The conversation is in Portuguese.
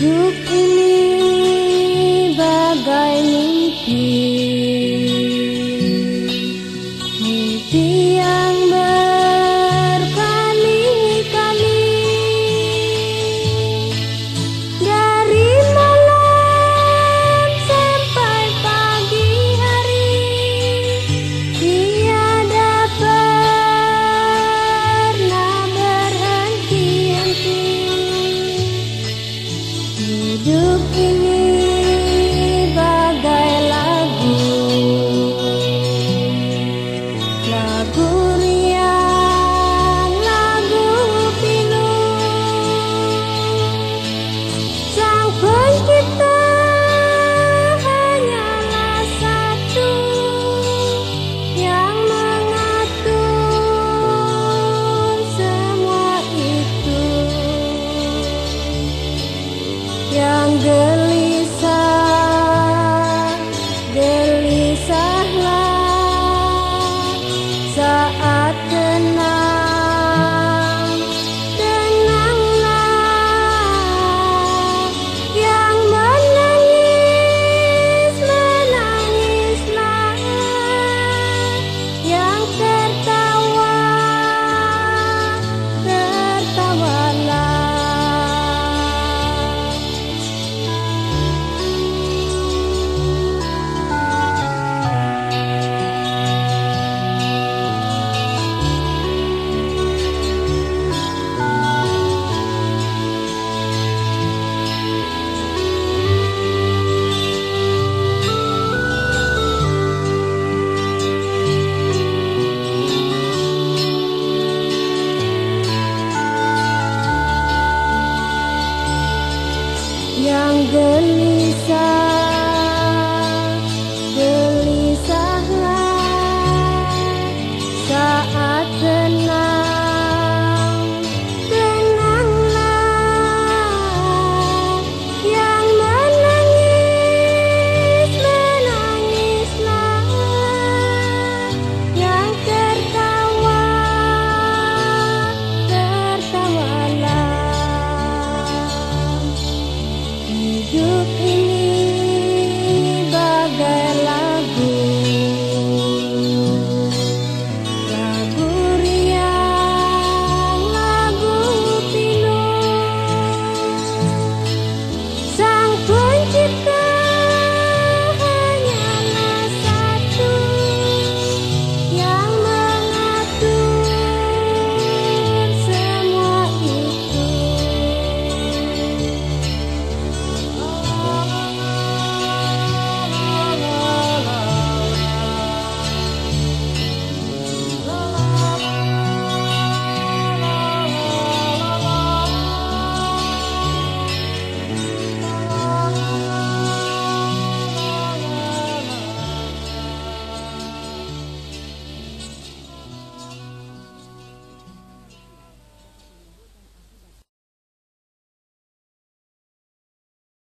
Hidup ini bagai mimpi gelisah